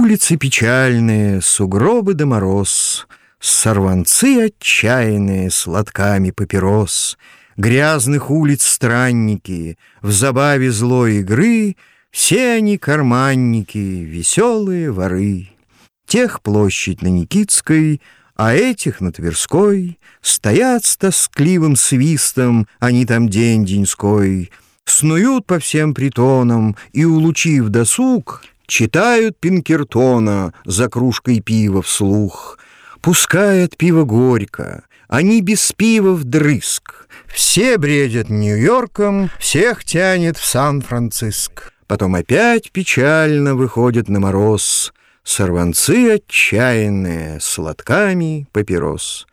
Улицы печальные, сугробы да мороз, Сорванцы отчаянные с лотками папирос, Грязных улиц странники, в забаве злой игры Все они карманники, веселые воры. Тех площадь на Никитской, а этих на Тверской Стоят с тоскливым свистом, они там день-деньской, Снуют по всем притонам и, улучив досуг, Читают Пинкертона за кружкой пива вслух. Пускает пиво горько, они без пива вдрызг. Все бредят Нью-Йорком, всех тянет в Сан-Франциск. Потом опять печально выходят на мороз Сорванцы отчаянные с лотками папирос.